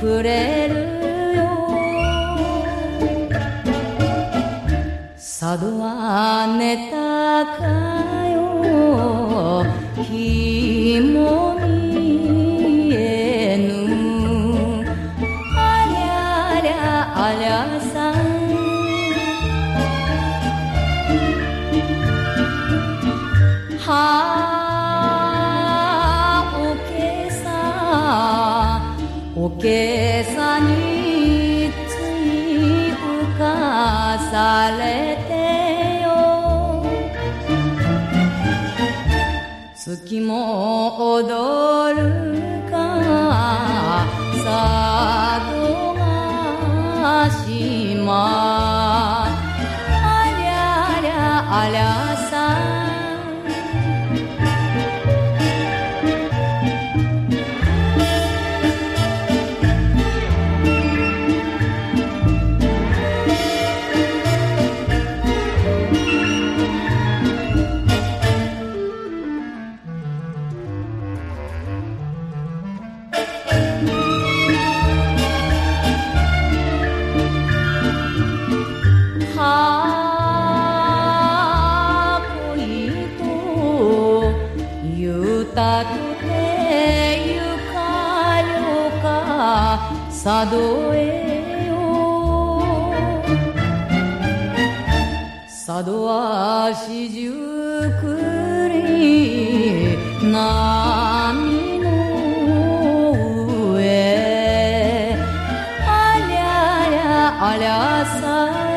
くれるよ。佐渡は寝たかよおけさについ浮かされてよ。月も踊るか佐渡島ありゃりゃありゃさてゆかよか佐渡へよ佐渡は四十九里波の上ありゃりゃありゃさ